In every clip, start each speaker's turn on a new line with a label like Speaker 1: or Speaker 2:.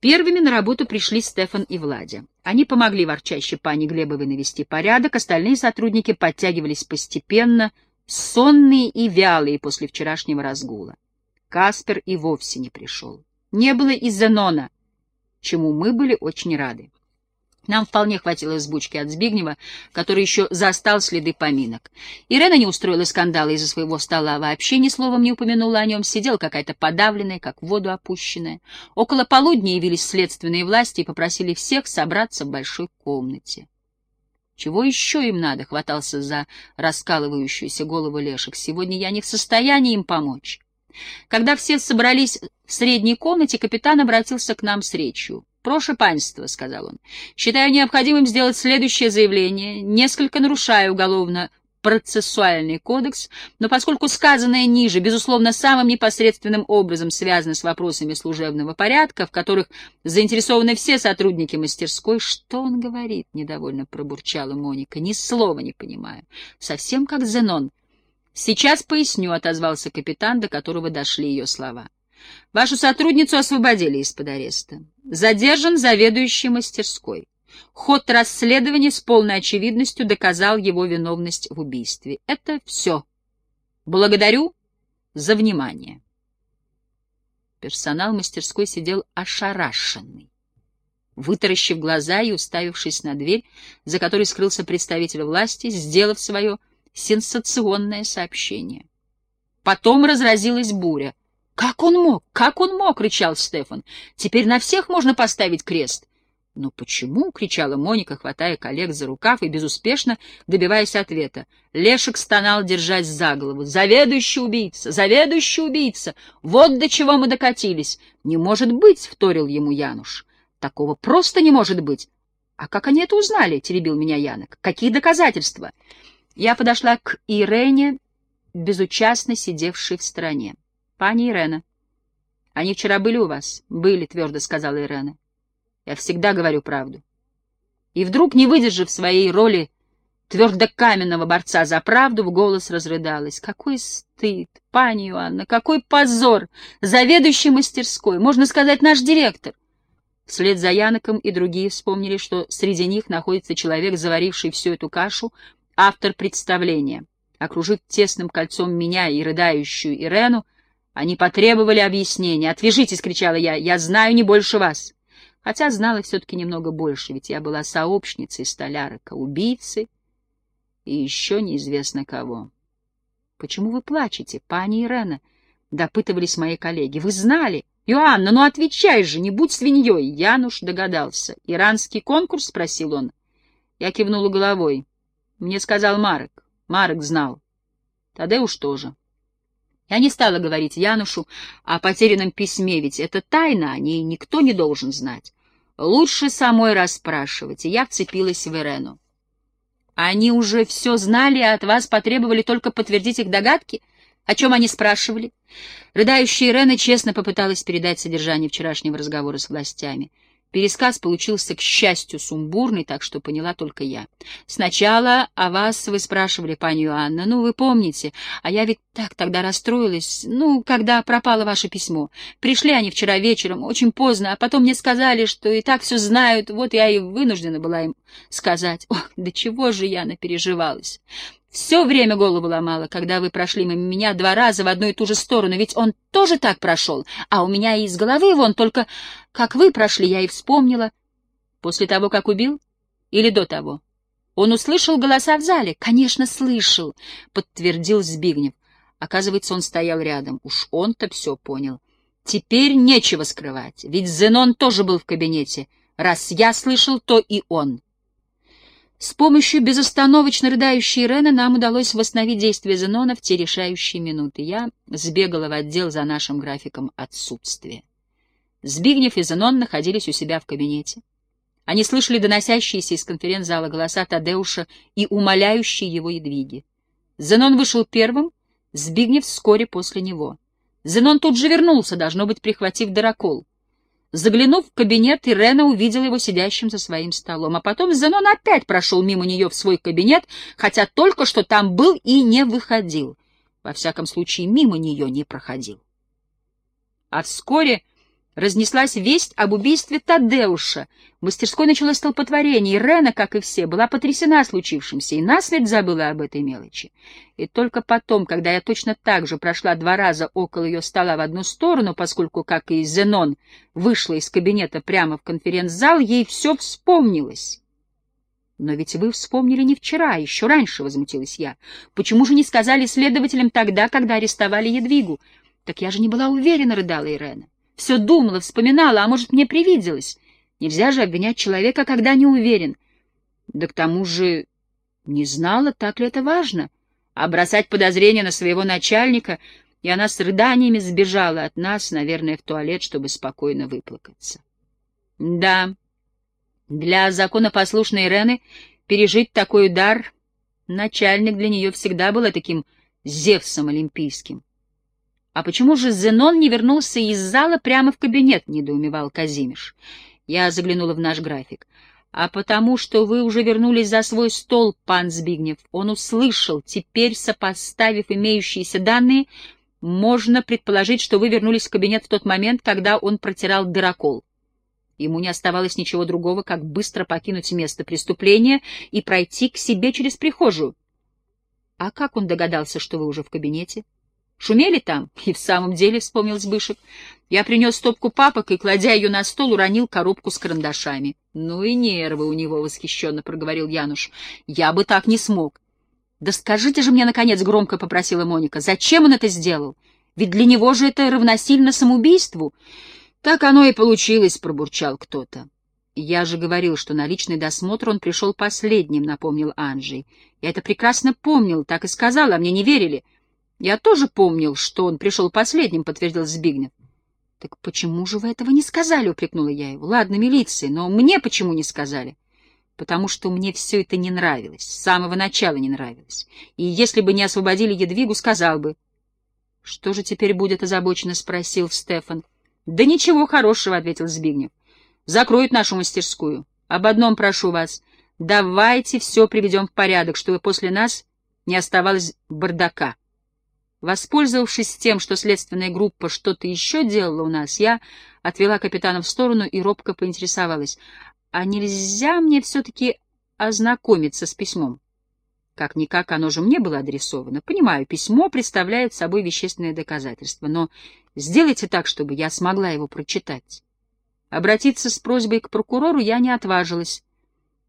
Speaker 1: Первыми на работу пришли Стефан и Владя. Они помогли ворчащей пане Глебовой навести порядок, остальные сотрудники подтягивались постепенно, сонные и вялые после вчерашнего разгула. Каспер и вовсе не пришел. Не было и Зенона, чему мы были очень рады. Нам вполне хватило сбучки от Збигнева, который еще застал следы поминок. Ирена не устроила скандала из-за своего стола, вообще ни словом не упомянула о нем, сидела какая-то подавленная, как в воду опущенная. Около полудня явились следственные власти и попросили всех собраться в большой комнате. Чего еще им надо, хватался за раскалывающуюся голову Лешек. Сегодня я не в состоянии им помочь. Когда все собрались в средней комнате, капитан обратился к нам с речью. «Прошу панства», — сказал он, — «считаю необходимым сделать следующее заявление, несколько нарушая уголовно процессуальный кодекс, но поскольку сказанное ниже, безусловно, самым непосредственным образом связано с вопросами служебного порядка, в которых заинтересованы все сотрудники мастерской, что он говорит, — недовольно пробурчала Моника, — ни слова не понимаю, совсем как Зенон. Сейчас поясню, — отозвался капитан, до которого дошли ее слова. Вашу сотрудницу освободили из-под ареста. Задержан заведующий мастерской. Ход расследования с полной очевидностью доказал его виновность в убийстве. Это все. Благодарю за внимание. Персонал мастерской сидел ошарашенный, вытаращив глаза и уставившись на дверь, за которой скрылся представитель власти, сделав свое сенсационное сообщение. Потом разразилась буря. «Как он мог? Как он мог?» — кричал Стефан. «Теперь на всех можно поставить крест». «Но почему?» — кричала Моника, хватая коллег за рукав и безуспешно добиваясь ответа. Лешек стонал, держась за голову. «Заведующий убийца! Заведующий убийца! Вот до чего мы докатились!» «Не может быть!» — вторил ему Януш. «Такого просто не может быть!» «А как они это узнали?» — теребил меня Янок. «Какие доказательства?» Я подошла к Ирене, безучастно сидевшей в стороне. «Пани Ирена, они вчера были у вас?» «Были», — твердо сказала Ирена. «Я всегда говорю правду». И вдруг, не выдержав своей роли твердокаменного борца за правду, в голос разрыдалась. «Какой стыд, пани Иоанна, какой позор! Заведующий мастерской, можно сказать, наш директор!» Вслед за Яноком и другие вспомнили, что среди них находится человек, заваривший всю эту кашу, автор представления. Окружив тесным кольцом меня и рыдающую Ирену, они потребовали объяснения. «Отвяжитесь!» — кричала я. «Я знаю не больше вас!» Хотя знала все-таки немного больше, ведь я была сообщницей столярка, убийцы и еще неизвестно кого. «Почему вы плачете, пани Ирена?» — допытывались мои коллеги. «Вы знали?» «Иоанна, ну отвечай же, не будь свиньей!» Януш догадался. «Иранский конкурс?» — спросил он. Я кивнула головой. Мне сказал Марек. Марек знал. Тадеуш тоже. Я не стала говорить Янушу о потерянном письме, ведь это тайна, о ней никто не должен знать. Лучше самой расспрашивать, и я вцепилась в Ирену. Они уже все знали, а от вас потребовали только подтвердить их догадки? О чем они спрашивали? Рыдающая Ирена честно попыталась передать содержание вчерашнего разговора с властями. Пересказ получился, к счастью, сумбурный, так что поняла только я. Сначала о вас вы спрашивали, пани Иоанна, ну, вы помните, а я ведь так тогда расстроилась, ну, когда пропало ваше письмо. Пришли они вчера вечером, очень поздно, а потом мне сказали, что и так все знают, вот я и вынуждена была им сказать. Ох, до чего же я напереживалась. Все время голову ломала, когда вы прошли мимо меня два раза в одну и ту же сторону, ведь он тоже так прошел, а у меня и из головы вон, только как вы прошли, я и вспомнила. После того, как убил? Или до того? Он услышал голоса в зале? Конечно, слышал, подтвердил Збигнев. Оказывается, он стоял рядом. Уж он-то все понял. Теперь нечего скрывать, ведь Зенон тоже был в кабинете. Раз я слышал, то и он. С помощью безостановочно рыдающей Рены нам удалось восстановить действие Зенона в те решающие минуты. Я сбегала в отдел за нашим графиком отсутствия. Збигнев и Зенон находились у себя в кабинете. Они слышали доносящиеся из конференц-зала голоса Тадеуша и умоляющие его едвиги. Зенон вышел первым, Збигнев вскоре после него. Зенон тут же вернулся, должно быть, прихватив дырокол. Заглянув в кабинет, Ирена увидела его сидящим за своим столом, а потом Зенон опять прошел мимо нее в свой кабинет, хотя только что там был и не выходил. Во всяком случае, мимо нее не проходил. А вскоре разнеслась весть об убийстве Тадеуша. В мастерской началось столпотворение, и Рена, как и все, была потрясена случившимся и насмерть забыла об этой мелочи. И только потом, когда я точно так же прошла два раза около ее стола в одну сторону, поскольку, как и Зенон, вышла из кабинета прямо в конференц-зал, ей все вспомнилось. «Но ведь вы вспомнили не вчера, а еще раньше», — возмутилась я. «Почему же не сказали следователям тогда, когда арестовали Едвигу?» «Так я же не была уверена», — рыдала Ирена. Все думала, вспоминала, а может, мне привиделось. Нельзя же обвинять человека, когда не уверен. Да к тому же не знала, так ли это важно. А бросать подозрения на своего начальника, и она с рыданиями сбежала от нас, наверное, в туалет, чтобы спокойно выплакаться. Да, для законопослушной Рены пережить такой удар начальник для нее всегда был таким Зевсом олимпийским. «А почему же Зенон не вернулся из зала прямо в кабинет?» — недоумевал Казимиш. Я заглянула в наш график. «А потому что вы уже вернулись за свой стол, пан Збигнев. Он услышал. Теперь, сопоставив имеющиеся данные, можно предположить, что вы вернулись в кабинет в тот момент, когда он протирал дырокол. Ему не оставалось ничего другого, как быстро покинуть место преступления и пройти к себе через прихожую. А как он догадался, что вы уже в кабинете?» Шумели там? И в самом деле, — вспомнил Збышек. Я принес стопку папок и, кладя ее на стол, уронил коробку с карандашами. — Ну и нервы у него, — восхищенно проговорил Януш. — Я бы так не смог. — Да скажите же мне, наконец, — громко попросила Моника, — зачем он это сделал? Ведь для него же это равносильно самоубийству. — Так оно и получилось, — пробурчал кто-то. — Я же говорил, что на личный досмотр он пришел последним, — напомнил Анджей. Я это прекрасно помнил, так и сказал, а мне не верили. — я тоже помнил, что он пришел последним, — подтвердил Збигнев. — Так почему же вы этого не сказали? — упрекнула я его. — Ладно, милиции, но мне почему не сказали? — Потому что мне все это не нравилось, с самого начала не нравилось. И если бы не освободили Едвигу, сказал бы. — Что же теперь будет озабоченно? — спросил Стефан. — Да ничего хорошего, — ответил Збигнев. — Закроют нашу мастерскую. Об одном прошу вас. Давайте все приведем в порядок, чтобы после нас не оставалось бардака. Воспользовавшись тем, что следственная группа что-то еще делала у нас, я отвела капитана в сторону и робко поинтересовалась, а нельзя мне все-таки ознакомиться с письмом? Как-никак оно же мне было адресовано. Понимаю, письмо представляет собой вещественное доказательство, но сделайте так, чтобы я смогла его прочитать. Обратиться с просьбой к прокурору я не отважилась.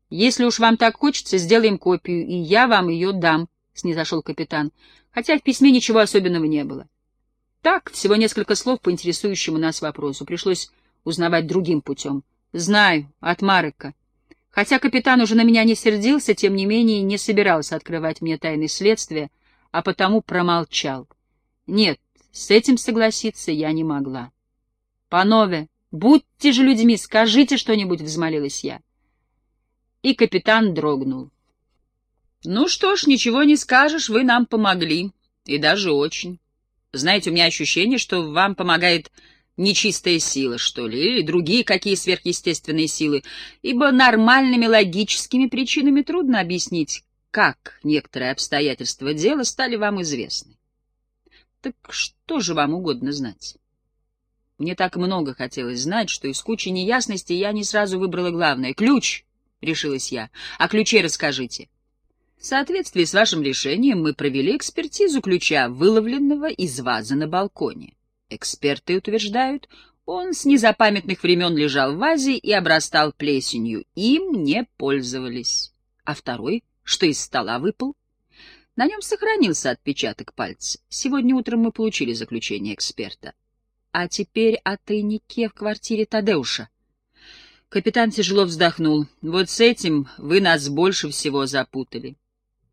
Speaker 1: Если уж вам так хочется, сделаем копию, и я вам ее дам, — снизошел капитан хотя в письме ничего особенного не было. Так, всего несколько слов по интересующему нас вопросу. Пришлось узнавать другим путем. Знаю, от Марека. Хотя капитан уже на меня не сердился, тем не менее не собирался открывать мне тайны следствия, а потому промолчал. Нет, с этим согласиться я не могла. «Панове, будьте же людьми, скажите что-нибудь», — взмолилась я. И капитан дрогнул. Ну что ж, ничего не скажешь, вы нам помогли. И даже очень. Знаете, у меня ощущение, что вам помогает нечистая сила, что ли, или другие какие сверхъестественные силы, ибо нормальными логическими причинами трудно объяснить, как некоторые обстоятельства дела стали вам известны. Так что же вам угодно знать? Мне так много хотелось знать, что из кучи неясностей я не сразу выбрала главное. Ключ, — решилась я. А ключе расскажите. — в соответствии с вашим решением мы провели экспертизу ключа, выловленного из вазы на балконе. Эксперты утверждают, он с незапамятных времен лежал в вазе и обрастал плесенью. Им не пользовались. А второй, что из стола выпал? На нем сохранился отпечаток пальца. Сегодня утром мы получили заключение эксперта. А теперь о тайнике в квартире Тадеуша. Капитан тяжело вздохнул. Вот с этим вы нас больше всего запутали.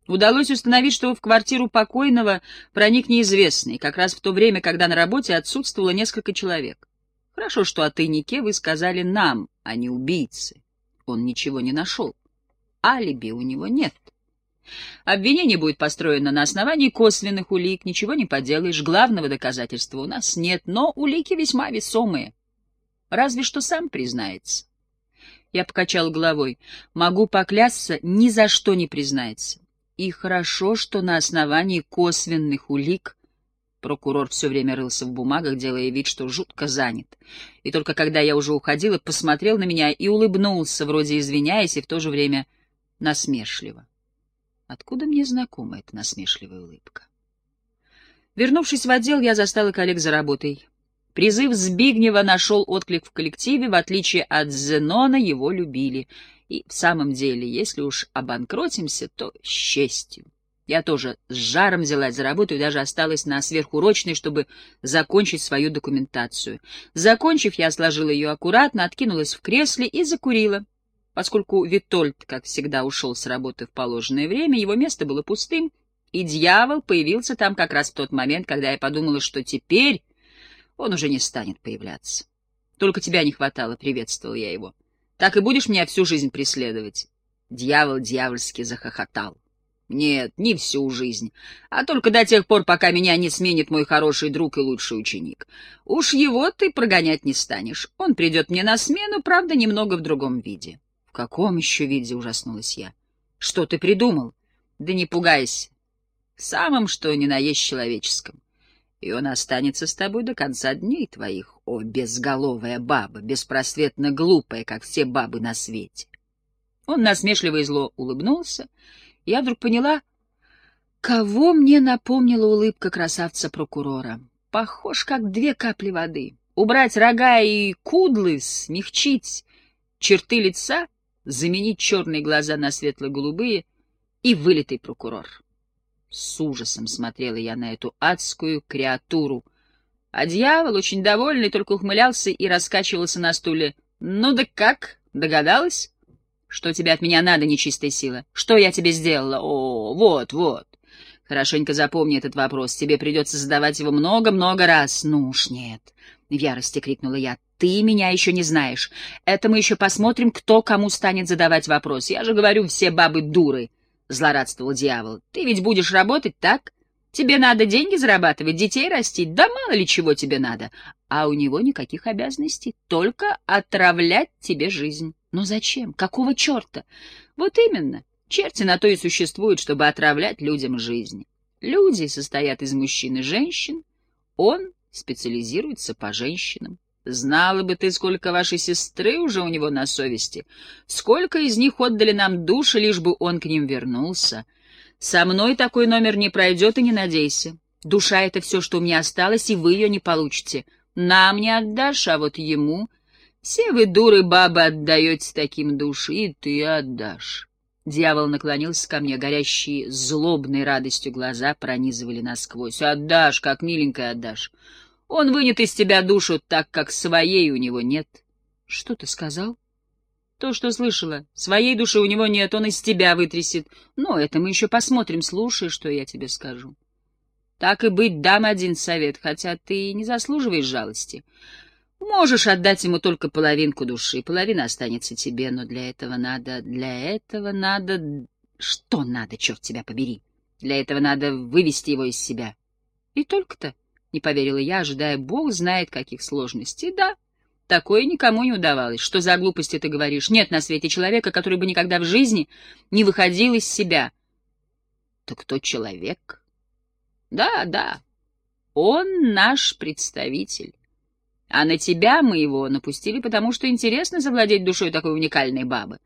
Speaker 1: Удалось установить, что в квартиру покойного проник неизвестный, как раз в то время, когда на работе отсутствовало несколько человек. Хорошо, что о тайнике вы сказали нам, а не убийце. Он ничего не нашел. Алиби у него нет. Обвинение будет построено на основании косвенных улик, ничего не поделаешь, главного доказательства у нас нет, но улики весьма весомые. Разве что сам признается. Я покачал головой. Могу поклясться, ни за что не признается. И хорошо, что на основании косвенных улик Прокурор все время рылся в бумагах, делая вид, что жутко занят. И только когда я уже уходила, посмотрел на меня и улыбнулся, вроде извиняясь, и в то же время насмешливо. Откуда мне знакома эта насмешливая улыбка? Вернувшись в отдел, я застала коллег за работой. Призыв Збигнева нашел отклик в коллективе, в отличие от Зенона его любили. И в самом деле, если уж обанкротимся, то с честью. Я тоже с жаром взялась за работу и даже осталась на сверхурочной, чтобы закончить свою документацию. Закончив, я сложила ее аккуратно, откинулась в кресле и закурила. Поскольку Витольд, как всегда, ушел с работы в положенное время, его место было пустым, и дьявол появился там как раз в тот момент, когда я подумала, что теперь он уже не станет появляться. Только тебя не хватало, приветствовал я его. Так и будешь меня всю жизнь преследовать? Дьявол дьявольски захохотал. Нет, не всю жизнь, а только до тех пор, пока меня не сменит мой хороший друг и лучший ученик. Уж его ты прогонять не станешь. Он придет мне на смену, правда, немного в другом виде. — В каком еще виде? — ужаснулась я. — Что ты придумал? — Да не пугайся. В самом, что ни на есть человеческом. И он останется с тобой до конца дней твоих, о безголовая баба, беспросветно глупая, как все бабы на свете. Он насмешливо и зло улыбнулся, я вдруг поняла, кого мне напомнила улыбка красавца-прокурора. Похож, как две капли воды. Убрать рога и кудлы, смягчить черты лица, заменить черные глаза на светло-голубые и вылитый прокурор. С ужасом смотрела я на эту адскую креатуру, а дьявол, очень довольный, только ухмылялся и раскачивался на стуле. «Ну да как? Догадалась?» Что тебе от меня надо, нечистая сила? Что я тебе сделала? О, вот, вот. Хорошенько запомни этот вопрос. Тебе придется задавать его много-много раз. Ну уж нет. В ярости крикнула я. Ты меня еще не знаешь. Это мы еще посмотрим, кто кому станет задавать вопрос. Я же говорю, все бабы дуры. Злорадствовал дьявол. Ты ведь будешь работать, так? Тебе надо деньги зарабатывать, детей растить, да мало ли чего тебе надо. А у него никаких обязанностей, только отравлять тебе жизнь. Но зачем? Какого черта? Вот именно. Черти на то и существуют, чтобы отравлять людям жизнь. Люди состоят из мужчин и женщин. Он специализируется по женщинам. Знала бы ты, сколько вашей сестры уже у него на совести. Сколько из них отдали нам души, лишь бы он к ним вернулся. Со мной такой номер не пройдет и не надейся. Душа — это все, что у меня осталось, и вы ее не получите. Нам не отдашь, а вот ему все вы, дуры бабы, отдаете таким души, и ты отдашь. Дьявол наклонился ко мне, горящие злобной радостью глаза пронизывали насквозь. Отдашь, как миленькая отдашь. Он вынет из тебя душу, так как своей у него нет. Что ты сказал? То, что слышала. Своей души у него нет, он из тебя вытрясет. Но это мы еще посмотрим, слушай, что я тебе скажу. Так и быть, дам один совет, хотя ты не заслуживаешь жалости. Можешь отдать ему только половинку души, половина останется тебе, но для этого надо... Для этого надо... Что надо, черт тебя побери? Для этого надо вывести его из себя. И только-то, — не поверила я, ожидая, бог знает каких сложностей. Да, такое никому не удавалось. Что за глупости ты говоришь? Нет на свете человека, который бы никогда в жизни не выходил из себя. Так кто человек? Да, да, он наш представитель. А на тебя мы его напустили, потому что интересно завладеть душой такой уникальной бабы.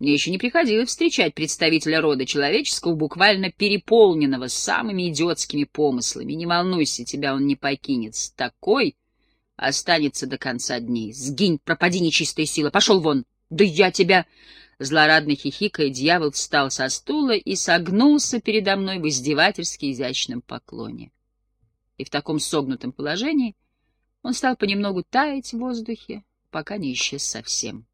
Speaker 1: Мне еще не приходилось встречать представителя рода человеческого, буквально переполненного самыми идиотскими помыслами. Не волнуйся, тебя он не покинет. С такой останется до конца дней. Сгинь, пропади, нечистая сила, пошел вон. Да я тебя... Злорадно хихикая, дьявол встал со стула и согнулся передо мной в издевательски изящном поклоне. И в таком согнутом положении он стал понемногу таять в воздухе, пока не исчез совсем.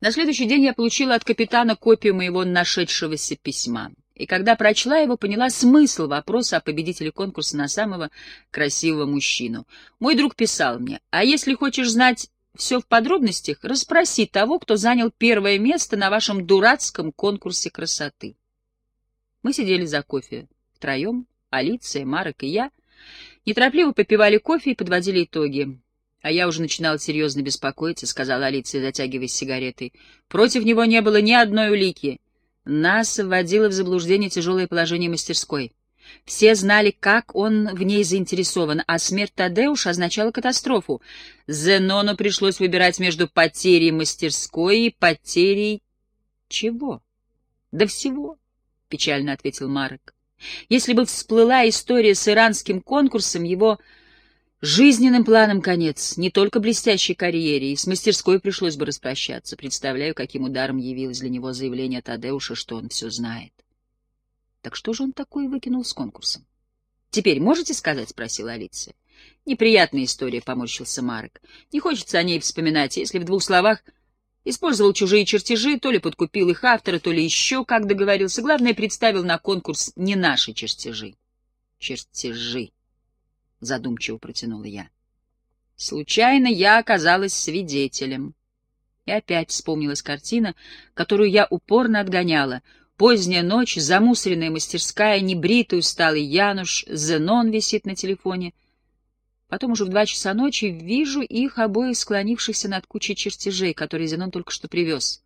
Speaker 1: На следующий день я получила от капитана копию моего нашедшегося письма. И когда прочла его, поняла смысл вопроса о победителе конкурса на самого красивого мужчину. Мой друг писал мне, а если хочешь знать все в подробностях, расспроси того, кто занял первое место на вашем дурацком конкурсе красоты. Мы сидели за кофе втроем, Алиция, Марок и я, Неторопливо попивали кофе и подводили итоги. А я уже начинала серьезно беспокоиться, — сказала Алиция, затягиваясь сигаретой. Против него не было ни одной улики. Нас вводило в заблуждение тяжелое положение мастерской. Все знали, как он в ней заинтересован, а смерть Тадеуша означала катастрофу. Зенону пришлось выбирать между потерей мастерской и потерей... чего? Да всего, — печально ответил Марек. Если бы всплыла история с иранским конкурсом, его жизненным планом конец, не только блестящей карьере, и с мастерской пришлось бы распрощаться. Представляю, каким ударом явилось для него заявление Тадеуша, что он все знает. Так что же он такое выкинул с конкурсом? «Теперь можете сказать?» — спросила Алиция. «Неприятная история», — поморщился Марек. «Не хочется о ней вспоминать, если в двух словах использовал чужие чертежи, то ли подкупил их автора, то ли еще как договорился. Главное, представил на конкурс не наши чертежи». «Чертежи», — задумчиво протянула я. Случайно я оказалась свидетелем. И опять вспомнилась картина, которую я упорно отгоняла — Поздняя ночь, замусоренная мастерская, небритый усталый Януш, Зенон висит на телефоне. Потом уже в два часа ночи вижу их обоих склонившихся над кучей чертежей, которые Зенон только что привез.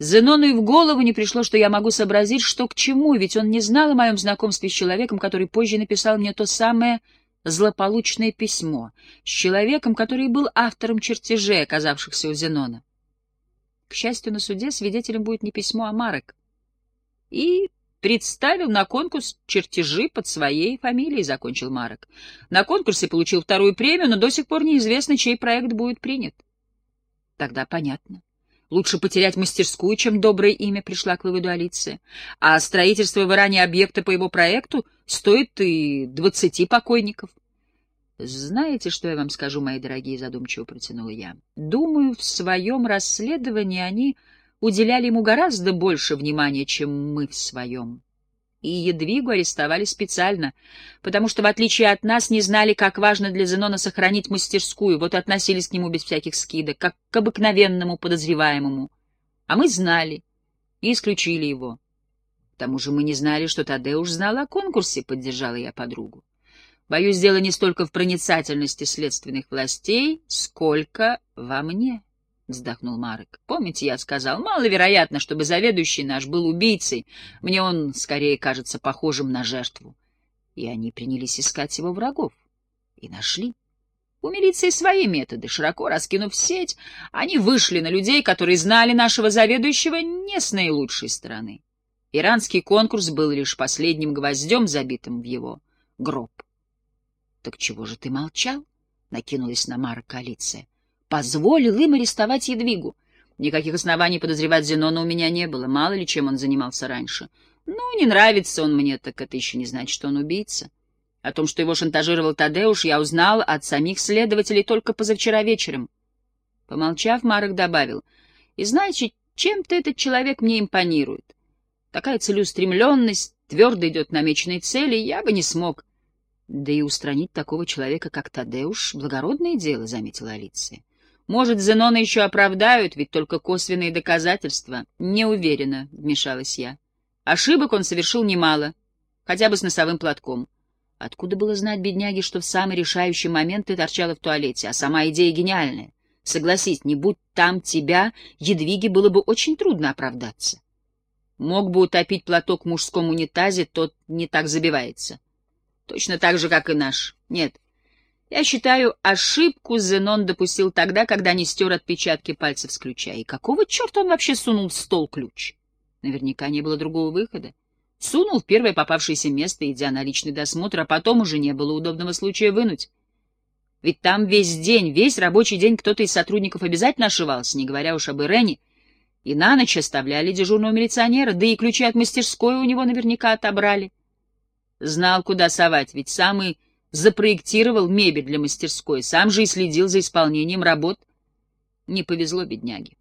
Speaker 1: Зенону и в голову не пришло, что я могу сообразить, что к чему, ведь он не знал о моем знакомстве с человеком, который позже написал мне то самое злополучное письмо, с человеком, который был автором чертежей, оказавшихся у Зенона. К счастью, на суде свидетелем будет не письмо, а Марек и представил на конкурс чертежи под своей фамилией, — закончил Марок. На конкурсе получил вторую премию, но до сих пор неизвестно, чей проект будет принят. Тогда понятно. Лучше потерять мастерскую, чем доброе имя, пришла к выводу Алиция. А строительство в Иране объекта по его проекту стоит и двадцати покойников. Знаете, что я вам скажу, мои дорогие, задумчиво протянула я. Думаю, в своем расследовании они уделяли ему гораздо больше внимания, чем мы в своем. И Едвигу арестовали специально, потому что, в отличие от нас, не знали, как важно для Зенона сохранить мастерскую, вот относились к нему без всяких скидок, как к обыкновенному подозреваемому. А мы знали и исключили его. К тому же мы не знали, что Тадеуш знал о конкурсе, — поддержала я подругу. Боюсь, дело не столько в проницательности следственных властей, сколько во мне. — вздохнул Марек. — Помните, я сказал, маловероятно, чтобы заведующий наш был убийцей. Мне он скорее кажется похожим на жертву. И они принялись искать его врагов. И нашли. У милиции свои методы. Широко раскинув сеть, они вышли на людей, которые знали нашего заведующего не с наилучшей стороны. Иранский конкурс был лишь последним гвоздем, забитым в его гроб. — Так чего же ты молчал? — накинулась на Марка Алиция позволил им арестовать Едвигу. Никаких оснований подозревать Зенона у меня не было, мало ли чем он занимался раньше. Ну, не нравится он мне, так это еще не значит, что он убийца. О том, что его шантажировал Тадеуш, я узнал от самих следователей только позавчера вечером. Помолчав, Марок добавил, «И знаете, чем-то этот человек мне импонирует. Такая целеустремленность, твердо идет к намеченной цели, я бы не смог. Да и устранить такого человека, как Тадеуш, благородное дело, — заметила Алиция. Может, Зенона еще оправдают, ведь только косвенные доказательства. Не уверена, — вмешалась я. Ошибок он совершил немало, хотя бы с носовым платком. Откуда было знать бедняге, что в самый решающий момент ты торчала в туалете, а сама идея гениальная? Согласись, не будь там тебя, Едвиге было бы очень трудно оправдаться. Мог бы утопить платок в мужском унитазе, тот не так забивается. Точно так же, как и наш. Нет, я считаю, ошибку Зенон допустил тогда, когда не стер отпечатки пальцев с ключа. И какого черта он вообще сунул в стол ключ? Наверняка не было другого выхода. Сунул в первое попавшееся место, идя на личный досмотр, а потом уже не было удобного случая вынуть. Ведь там весь день, весь рабочий день кто-то из сотрудников обязательно ошивался, не говоря уж об Ирене, и на ночь оставляли дежурного милиционера, да и ключи от мастерской у него наверняка отобрали. Знал, куда совать, ведь самый запроектировал мебель для мастерской, сам же и следил за исполнением работ. Не повезло бедняге.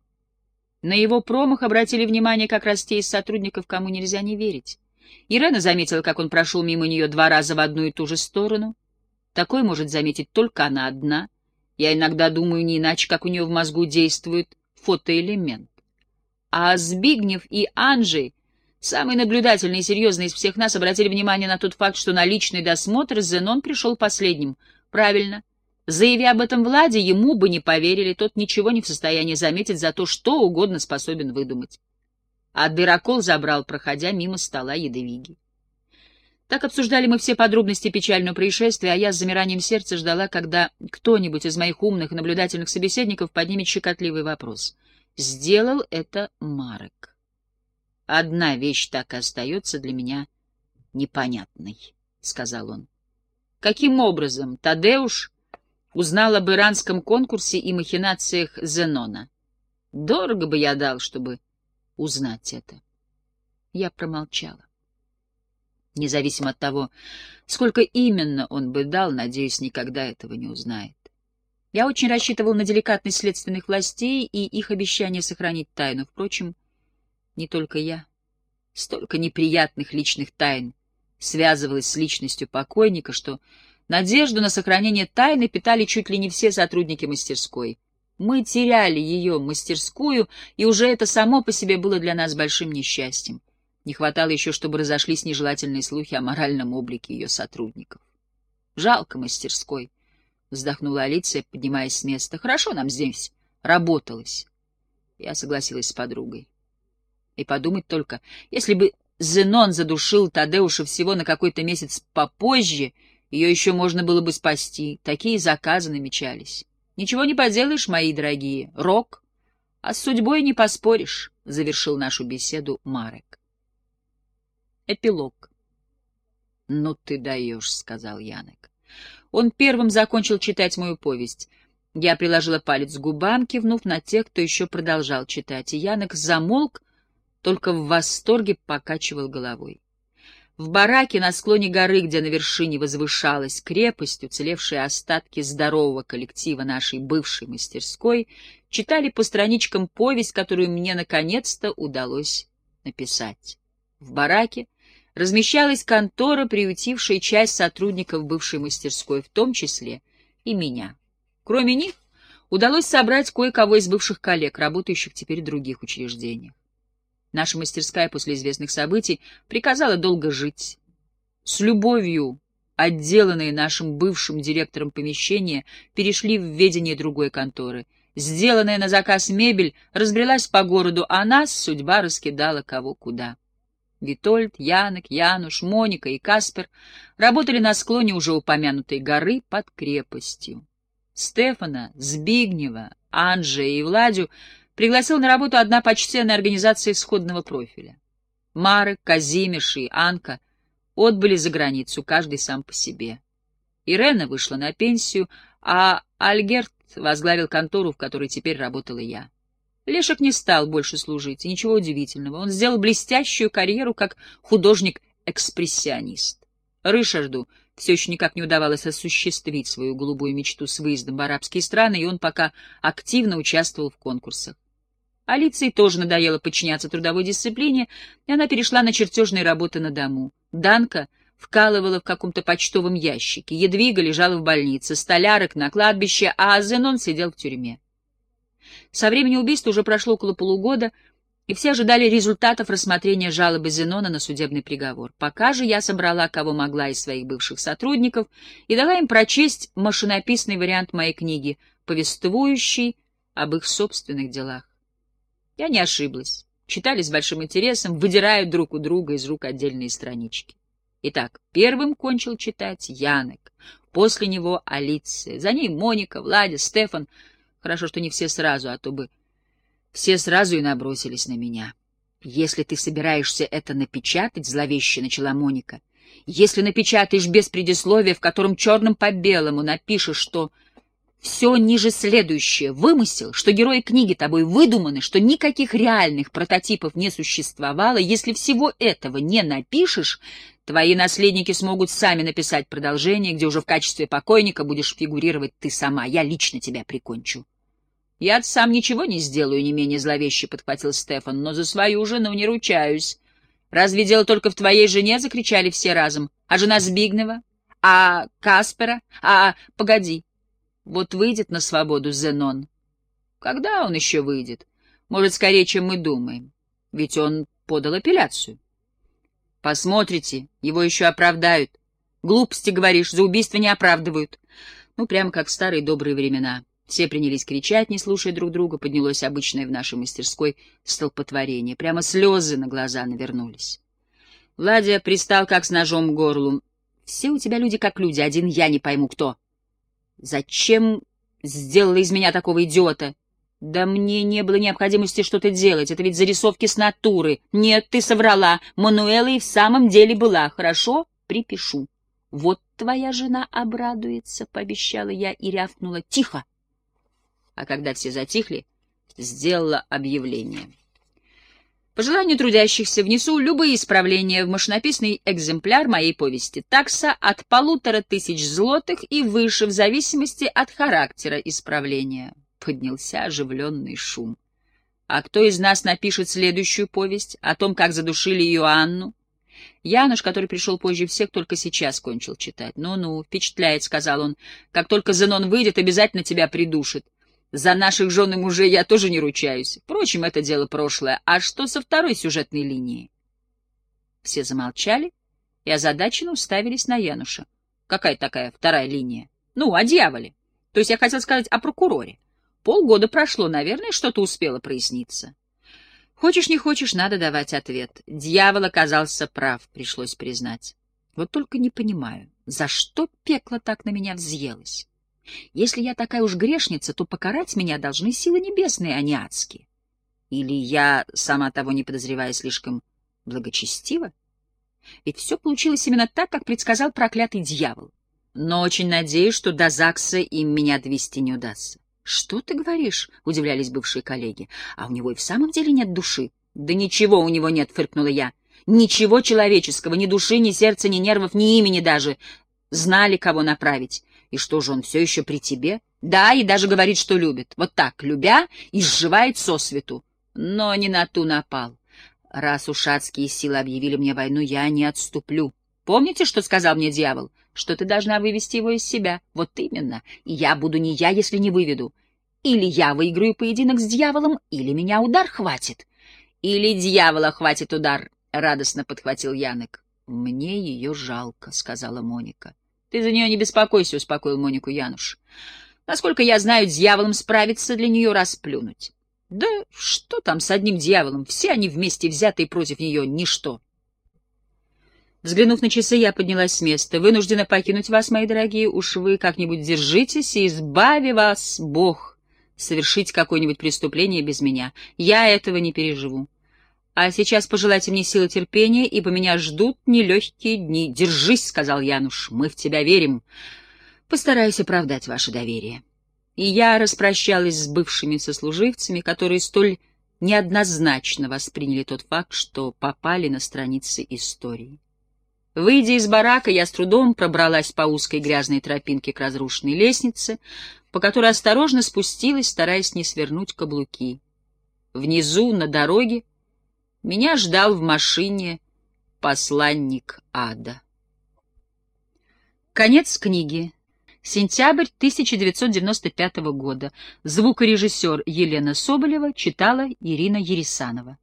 Speaker 1: На его промах обратили внимание как раз те из сотрудников, кому нельзя не верить. Ирена заметила, как он прошел мимо нее два раза в одну и ту же сторону. Такое может заметить только она одна. Я иногда думаю не иначе, как у нее в мозгу действует фотоэлемент. А Збигнев и Анжей Самые наблюдательные и серьезные из всех нас обратили внимание на тот факт, что на личный досмотр Зенон пришел последним. Правильно. Заявя об этом Владе, ему бы не поверили, тот ничего не в состоянии заметить, за то что угодно способен выдумать. А дырокол забрал, проходя мимо стола ядовиги. Так обсуждали мы все подробности печального происшествия, а я с замиранием сердца ждала, когда кто-нибудь из моих умных и наблюдательных собеседников поднимет щекотливый вопрос. Сделал это Марек. Одна вещь так и остается для меня непонятной, — сказал он. Каким образом Тадеуш узнал об иранском конкурсе и махинациях Зенона? Дорого бы я дал, чтобы узнать это. Я промолчала. Независимо от того, сколько именно он бы дал, надеюсь, никогда этого не узнает. Я очень рассчитывал на деликатность следственных властей и их обещание сохранить тайну. Впрочем, не только я. Столько неприятных личных тайн связывалось с личностью покойника, что надежду на сохранение тайны питали чуть ли не все сотрудники мастерской. Мы теряли ее мастерскую, и уже это само по себе было для нас большим несчастьем. Не хватало еще, чтобы разошлись нежелательные слухи о моральном облике ее сотрудников. «Жалко мастерской», — вздохнула Алиция, поднимаясь с места. «Хорошо нам здесь работалось». Я согласилась с подругой. И подумать только, если бы Зенон задушил Тадеуша всего на какой-то месяц попозже, ее еще можно было бы спасти. Такие заказы намечались. Ничего не поделаешь, мои дорогие. Рок. А с судьбой не поспоришь, — завершил нашу беседу Марек. Эпилог. «Ну ты даешь», — сказал Янек. Он первым закончил читать мою повесть. Я приложила палец к губам, кивнув на тех, кто еще продолжал читать, и Янек замолк, только в восторге покачивал головой. В бараке на склоне горы, где на вершине возвышалась крепость, уцелевшие остатки здорового коллектива нашей бывшей мастерской, читали по страничкам повесть, которую мне наконец-то удалось написать. В бараке размещалась контора, приютившая часть сотрудников бывшей мастерской, в том числе и меня. Кроме них, удалось собрать кое-кого из бывших коллег, работающих теперь в других учреждениях. Наша мастерская после известных событий приказала долго жить. С любовью отделанные нашим бывшим директором помещения перешли в ведение другой конторы. Сделанная на заказ мебель разбрелась по городу, а нас судьба раскидала кого куда. Витольд, Янок, Януш, Моника и Каспер работали на склоне уже упомянутой горы под крепостью. Стефана, Збигнева, Анжея и Владю пригласил на работу одна почтенная организация исходного профиля. Марek, Казимиш и Анка отбыли за границу, каждый сам по себе. Ирена вышла на пенсию, а Альгерт возглавил контору, в которой теперь работала я. Лешек не стал больше служить, и ничего удивительного. Он сделал блестящую карьеру как художник-экспрессионист. Рышарду все еще никак не удавалось осуществить свою голубую мечту с выездом в арабские страны, и он пока активно участвовал в конкурсах. Алиции тоже надоело подчиняться трудовой дисциплине, и она перешла на чертежные работы на дому. Данка вкалывала в каком-то почтовом ящике, Едвига лежала в больнице, Столярок на кладбище, а Зенон сидел в тюрьме. Со времени убийства уже прошло около полугода, и все ожидали результатов рассмотрения жалобы Зенона на судебный приговор. Пока же я собрала, кого могла из своих бывших сотрудников, и дала им прочесть машинописный вариант моей книги, повествующий об их собственных делах. Я не ошиблась. Читали с большим интересом, выдирая друг у друга из рук отдельные странички. Итак, первым кончил читать Янек, после него Алиция, за ней Моника, Владя, Стефан — Хорошо, что не все сразу, а то бы все сразу и набросились на меня. Если ты собираешься это напечатать, зловеще начала Моника, если напечатаешь без предисловия, в котором черным по белому напишешь, что все ниже следующее, вымысел, что герои книги тобой выдуманы, что никаких реальных прототипов не существовало, если всего этого не напишешь, твои наследники смогут сами написать продолжение, где уже в качестве покойника будешь фигурировать ты сама. Я лично тебя прикончу. Я сам ничего не сделаю, не менее зловеще подхватил Стефан, но за свою жену не ручаюсь. Разве дело только в твоей жене, закричали все разом. А жена Збигнева? А Каспера? А, погоди, вот выйдет на свободу Зенон. Когда он еще выйдет? Может, скорее, чем мы думаем. Ведь он подал апелляцию. Посмотрите, его еще оправдают. Глупости, говоришь, за убийство не оправдывают. Ну, прямо как в старые добрые времена. Все принялись кричать, не слушая друг друга. Поднялось обычное в нашей мастерской столпотворение. Прямо слезы на глаза навернулись. Владя пристал как с ножом к горлу. «Все у тебя люди как люди, один я не пойму кто. Зачем сделала из меня такого идиота?» «Да мне не было необходимости что-то делать, это ведь зарисовки с натуры. Нет, ты соврала, Мануэла и в самом деле была. Хорошо, припишу». «Вот твоя жена обрадуется», — пообещала я и рявкнула. «Тихо!» А когда все затихли, сделала объявление. По желанию трудящихся внесу любые исправления в машинописный экземпляр моей повести. Такса от полутора тысяч злотых и выше, в зависимости от характера исправления. Поднялся оживленный шум. А кто из нас напишет следующую повесть о том, как задушили Иоанну? Януш, который пришел позже всех, только сейчас кончил читать. «Ну-ну, впечатляет», — сказал он. «Как только Зенон выйдет, обязательно тебя придушит. За наших жен и мужей я тоже не ручаюсь. Впрочем, это дело прошлое. А что со второй сюжетной линией? Все замолчали и озадаченно уставились на Януша. Какая такая вторая линия? Ну, о дьяволе. То есть я хотел сказать о прокуроре. Полгода прошло, наверное, что-то успело проясниться. Хочешь, не хочешь, надо давать ответ. Дьявол оказался прав, пришлось признать. Вот только не понимаю, за что пекло так на меня взъелось? Если я такая уж грешница, то покарать меня должны силы небесные, а не адские. Или я, сама того не подозревая, слишком благочестива? Ведь все получилось именно так, как предсказал проклятый дьявол. Но очень надеюсь, что до ЗАГСа им меня довести не удастся. — Что ты говоришь? — удивлялись бывшие коллеги. — А у него и в самом деле нет души. — Да ничего у него нет, — фыркнула я. — Ничего человеческого, ни души, ни сердца, ни нервов, ни имени даже. Знали, кого направить. И что же, он все еще при тебе? Да, и даже говорит, что любит. Вот так, любя, изживает сосвету. Но не на ту напал. Раз уж адские силы объявили мне войну, я не отступлю. Помните, что сказал мне дьявол? Что ты должна вывести его из себя. Вот именно. И я буду не я, если не выведу. Или я выиграю поединок с дьяволом, или меня удар хватит. Или дьявола хватит удар, — радостно подхватил Янок. — Мне ее жалко, — сказала Моника. Ты за нее не беспокойся, — успокоил Монику Януш. Насколько я знаю, дьяволом справиться для нее расплюнуть. Да что там с одним дьяволом? Все они вместе взятые против нее — ничто. Взглянув на часы, я поднялась с места. Вынуждена покинуть вас, мои дорогие. Уж вы как-нибудь держитесь, и избави вас Бог совершить какое-нибудь преступление без меня. Я этого не переживу. А сейчас пожелайте мне силы терпения, ибо меня ждут нелегкие дни. Держись, — сказал Януш, — мы в тебя верим. Постараюсь оправдать ваше доверие. И я распрощалась с бывшими сослуживцами, которые столь неоднозначно восприняли тот факт, что попали на страницы истории. Выйдя из барака, я с трудом пробралась по узкой грязной тропинке к разрушенной лестнице, по которой осторожно спустилась, стараясь не свернуть каблуки. Внизу, на дороге, меня ждал в машине посланник ада. Конец книги. Сентябрь 1995 года. Звукорежиссер Елена Соболева читала Ирина Ересанова.